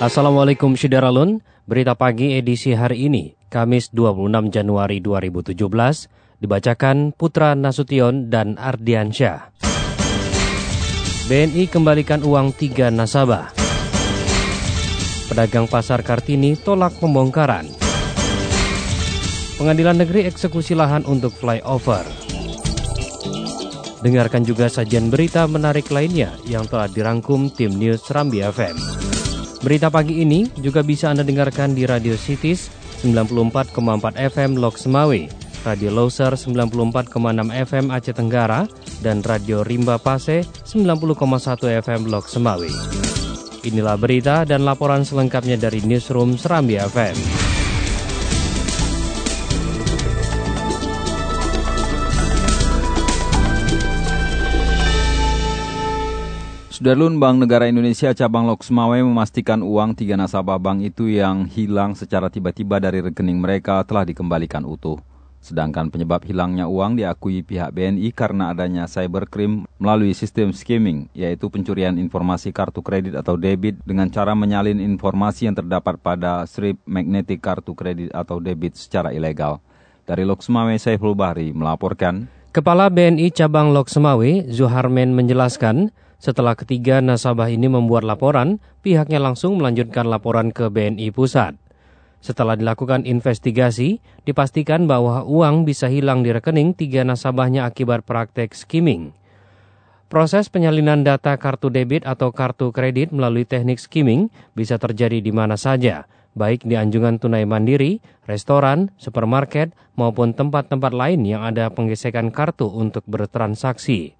Assalamualaikum Syederalun, berita pagi edisi hari ini, Kamis 26 Januari 2017, dibacakan Putra Nasution dan Ardiansyah. BNI kembalikan uang tiga nasabah. Pedagang pasar Kartini tolak pembongkaran. Pengadilan Negeri eksekusi lahan untuk flyover. Dengarkan juga sajian berita menarik lainnya yang telah dirangkum tim News Rambi FM. Berita pagi ini juga bisa Anda dengarkan di Radio Cities 94,4 FM Lok Semawe, Radio Loser 94,6 FM Aceh Tenggara, dan Radio Rimba Pase 90,1 FM Lok Semawe. Inilah berita dan laporan selengkapnya dari Newsroom Serambi FM. Sudarlun Bank Negara Indonesia cabang Lok Semawe memastikan uang tiga nasabah bank itu yang hilang secara tiba-tiba dari rekening mereka telah dikembalikan utuh. Sedangkan penyebab hilangnya uang diakui pihak BNI karena adanya cybercrime melalui sistem skimming, yaitu pencurian informasi kartu kredit atau debit dengan cara menyalin informasi yang terdapat pada strip magnetik kartu kredit atau debit secara ilegal. Dari Lok Semawe, Saiful Bahri melaporkan. Kepala BNI Cabang Lok Semawe, Zuharmen menjelaskan, setelah ketiga nasabah ini membuat laporan, pihaknya langsung melanjutkan laporan ke BNI Pusat. Setelah dilakukan investigasi, dipastikan bahwa uang bisa hilang di rekening tiga nasabahnya akibat praktek skimming. Proses penyalinan data kartu debit atau kartu kredit melalui teknik skimming bisa terjadi di mana saja, baik di anjungan tunai mandiri, restoran, supermarket, maupun tempat-tempat lain yang ada penggesekan kartu untuk bertransaksi.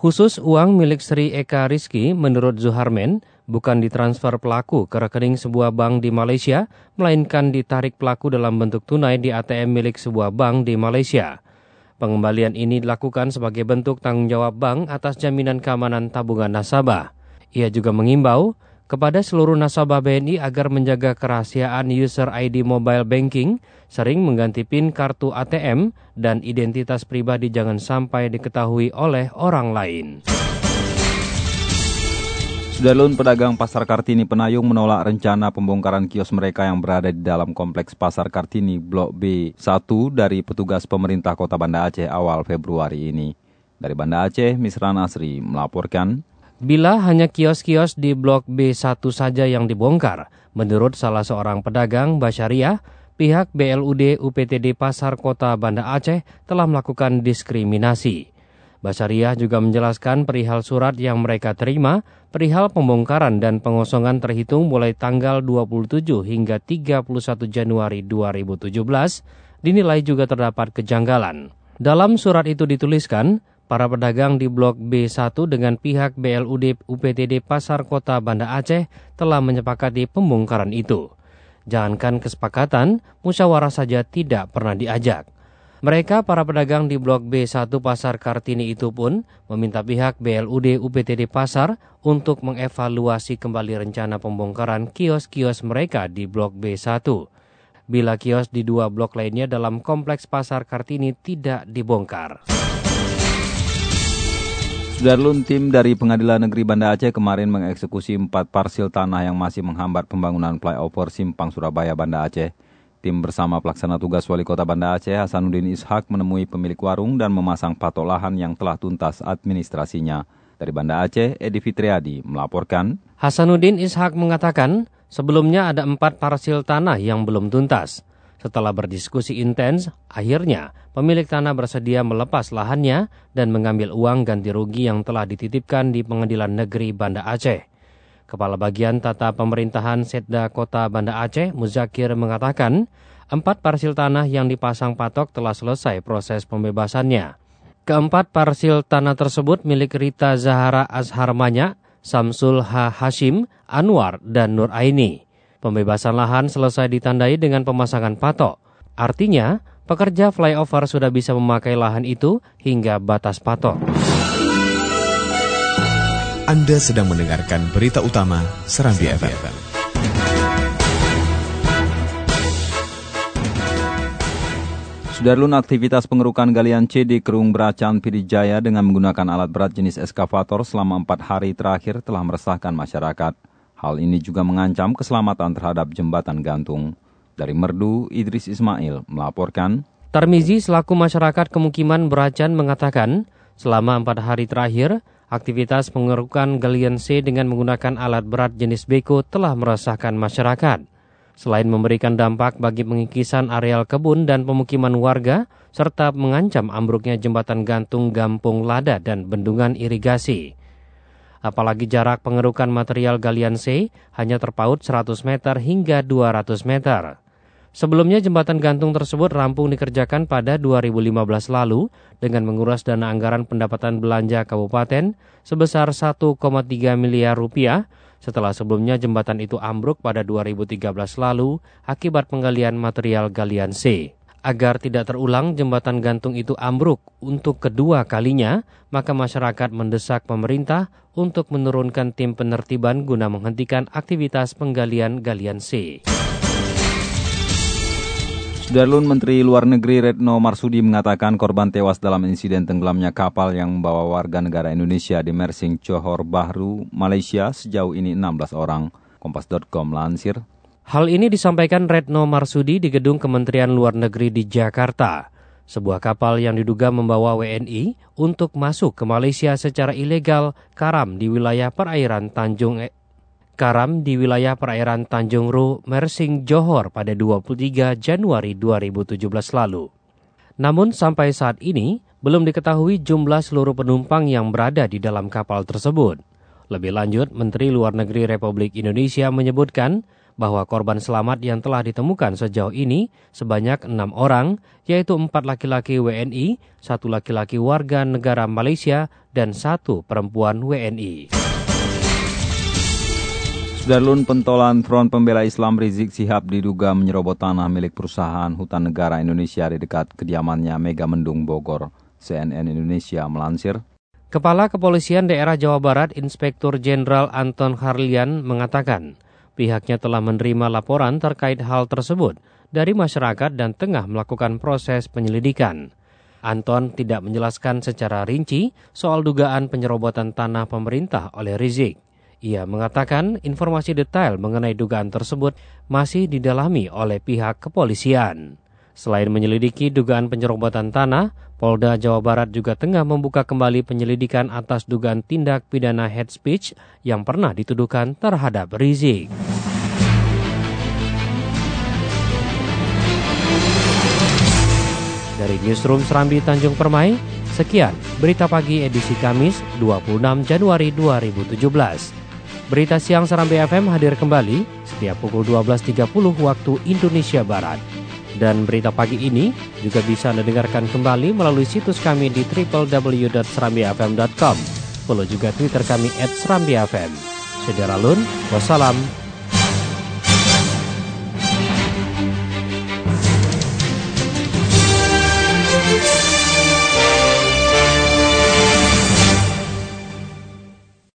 Khusus uang milik Sri Eka Rizky menurut Zuharmen bukan ditransfer pelaku ke rekening sebuah bank di Malaysia, melainkan ditarik pelaku dalam bentuk tunai di ATM milik sebuah bank di Malaysia. Pengembalian ini dilakukan sebagai bentuk tanggung jawab bank atas jaminan keamanan tabungan nasabah. Ia juga mengimbau kepada seluruh nasabah BNI agar menjaga kerahasiaan user ID mobile banking, sering mengganti PIN kartu ATM, dan identitas pribadi jangan sampai diketahui oleh orang lain. Sudarlun pedagang Pasar Kartini Penayung menolak rencana pembongkaran kios mereka yang berada di dalam kompleks Pasar Kartini Blok B1 dari petugas pemerintah Kota Banda Aceh awal Februari ini. Dari Banda Aceh, Misran Asri melaporkan, Bila hanya kios-kios di Blok B1 saja yang dibongkar, menurut salah seorang pedagang Basyariah, pihak BLUD UPTD Pasar Kota Banda Aceh telah melakukan diskriminasi. Basyariah juga menjelaskan perihal surat yang mereka terima, perihal pembongkaran dan pengosongan terhitung mulai tanggal 27 hingga 31 Januari 2017, dinilai juga terdapat kejanggalan. Dalam surat itu dituliskan, para pedagang di Blok B1 dengan pihak BLUD UPTD Pasar Kota Banda Aceh telah menyepakati pembongkaran itu. Jangankan kesepakatan, musyawarah saja tidak pernah diajak. Mereka, para pedagang di Blok B1 Pasar Kartini itu pun meminta pihak BLUD UPTD Pasar untuk mengevaluasi kembali rencana pembongkaran kios-kios mereka di Blok B1. Bila kios di dua blok lainnya dalam kompleks Pasar Kartini tidak dibongkar. Sudarlun tim dari Pengadilan Negeri Banda Aceh kemarin mengeksekusi empat parsil tanah yang masih menghambat pembangunan flyover Simpang Surabaya Banda Aceh. Tim bersama pelaksana tugas Wali Kota Banda Aceh Hasanuddin Ishak menemui pemilik warung dan memasang patok lahan yang telah tuntas administrasinya. Dari Banda Aceh, Edi Fitriadi melaporkan. Hasanuddin Ishak mengatakan, sebelumnya ada empat parsil tanah yang belum tuntas. Setelah berdiskusi intens, akhirnya pemilik tanah bersedia melepas lahannya dan mengambil uang ganti rugi yang telah dititipkan di Pengadilan Negeri Banda Aceh. Kepala Bagian Tata Pemerintahan Setda Kota Banda Aceh, Muzakir, mengatakan empat parsil tanah yang dipasang patok telah selesai proses pembebasannya. Keempat parsil tanah tersebut milik Rita Zahara Azharmanya, Samsul H. Hashim, Anwar, dan Nur Aini. Pembebasan lahan selesai ditandai dengan pemasangan patok. Artinya, pekerja flyover sudah bisa memakai lahan itu hingga batas patok. Anda sedang mendengarkan berita utama Serambi, Serambi FM. FM. Sudarlun aktivitas pengerukan galian C di Kerung Beracan Pidijaya dengan menggunakan alat berat jenis eskavator selama empat hari terakhir telah meresahkan masyarakat. Hal ini juga mengancam keselamatan terhadap jembatan gantung. Dari Merdu, Idris Ismail melaporkan. Tarmizi selaku masyarakat kemukiman Beracan mengatakan, selama empat hari terakhir, aktivitas pengerukan galian C dengan menggunakan alat berat jenis beko telah meresahkan masyarakat. Selain memberikan dampak bagi pengikisan areal kebun dan pemukiman warga, serta mengancam ambruknya jembatan gantung Gampung Lada dan bendungan irigasi. Apalagi jarak pengerukan material galian C hanya terpaut 100 meter hingga 200 meter. Sebelumnya jembatan gantung tersebut rampung dikerjakan pada 2015 lalu dengan menguras dana anggaran pendapatan belanja kabupaten sebesar 1,3 miliar rupiah setelah sebelumnya jembatan itu ambruk pada 2013 lalu akibat penggalian material galian C. Agar tidak terulang jembatan gantung itu ambruk untuk kedua kalinya, maka masyarakat mendesak pemerintah untuk menurunkan tim penertiban guna menghentikan aktivitas penggalian galian C. Sudarlun Menteri Luar Negeri Retno Marsudi mengatakan korban tewas dalam insiden tenggelamnya kapal yang membawa warga negara Indonesia di Mersing Johor Bahru, Malaysia sejauh ini 16 orang. Kompas.com lansir. Hal ini disampaikan Retno Marsudi di gedung Kementerian Luar Negeri di Jakarta. Sebuah kapal yang diduga membawa WNI untuk masuk ke Malaysia secara ilegal karam di wilayah perairan Tanjung karam di wilayah perairan Tanjung Ru, Mersing, Johor pada 23 Januari 2017 lalu. Namun sampai saat ini, belum diketahui jumlah seluruh penumpang yang berada di dalam kapal tersebut. Lebih lanjut, Menteri Luar Negeri Republik Indonesia menyebutkan bahwa korban selamat yang telah ditemukan sejauh ini sebanyak enam orang, yaitu empat laki-laki WNI, satu laki-laki warga negara Malaysia, dan satu perempuan WNI. Sudarlun pentolan Front Pembela Islam Rizik Sihab diduga menyerobot tanah milik perusahaan hutan negara Indonesia di dekat kediamannya Mega Mendung Bogor. CNN Indonesia melansir. Kepala Kepolisian Daerah Jawa Barat Inspektur Jenderal Anton Harlian mengatakan pihaknya telah menerima laporan terkait hal tersebut dari masyarakat dan tengah melakukan proses penyelidikan. Anton tidak menjelaskan secara rinci soal dugaan penyerobotan tanah pemerintah oleh Rizik. Ia mengatakan informasi detail mengenai dugaan tersebut masih didalami oleh pihak kepolisian. Selain menyelidiki dugaan penyerobotan tanah, Polda Jawa Barat juga tengah membuka kembali penyelidikan atas dugaan tindak pidana head speech yang pernah dituduhkan terhadap Rizik. Dari Newsroom Serambi Tanjung Permai, sekian berita pagi edisi Kamis 26 Januari 2017. Berita siang Serambi FM hadir kembali setiap pukul 12.30 waktu Indonesia Barat. Dan berita pagi ini juga bisa Anda dengarkan kembali melalui situs kami di www.serambifm.com. Follow juga Twitter kami at Serambi FM. Saudara Lun, wassalam,